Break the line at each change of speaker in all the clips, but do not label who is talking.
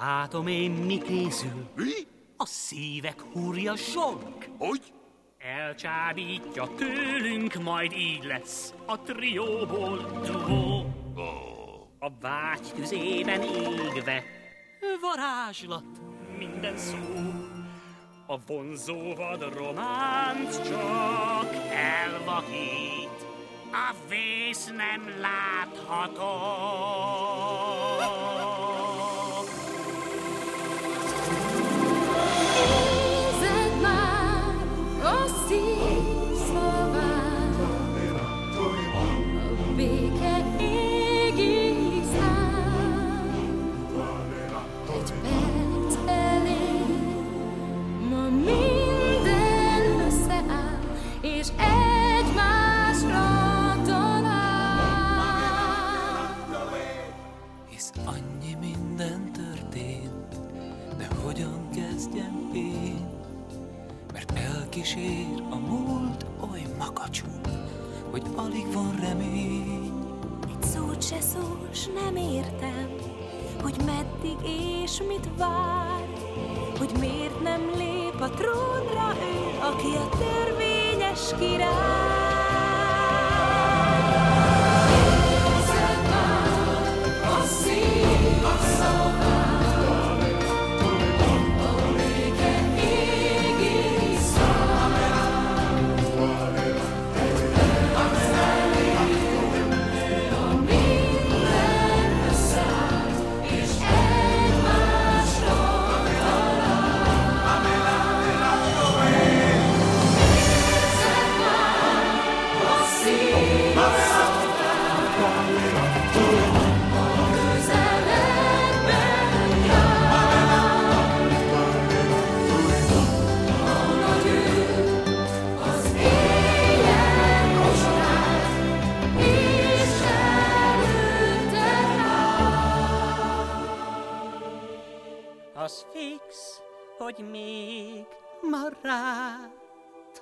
Látom én, mi készül.
Mi?
A szívek húrja sonk.
Hogy?
Elcsábítja tőlünk, majd így lesz a trióból duó. A vágy tüzében égve, varázslat minden szó. A vonzó vad románc csak elvakít, a vész nem látható.
Elkísér a múlt oly makacsú, hogy alig van remény.
Egy szót se szól, s nem értem, hogy meddig és mit vár, hogy miért nem lép a trónra ő, aki a törvényes király.
Az fix, hogy még ma rá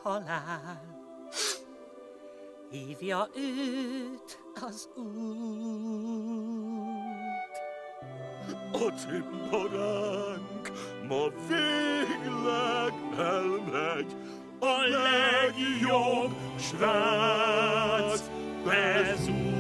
talál. Hívja őt az út.
A cimboránk ma végleg elmegy. A legjobb srác bezúg.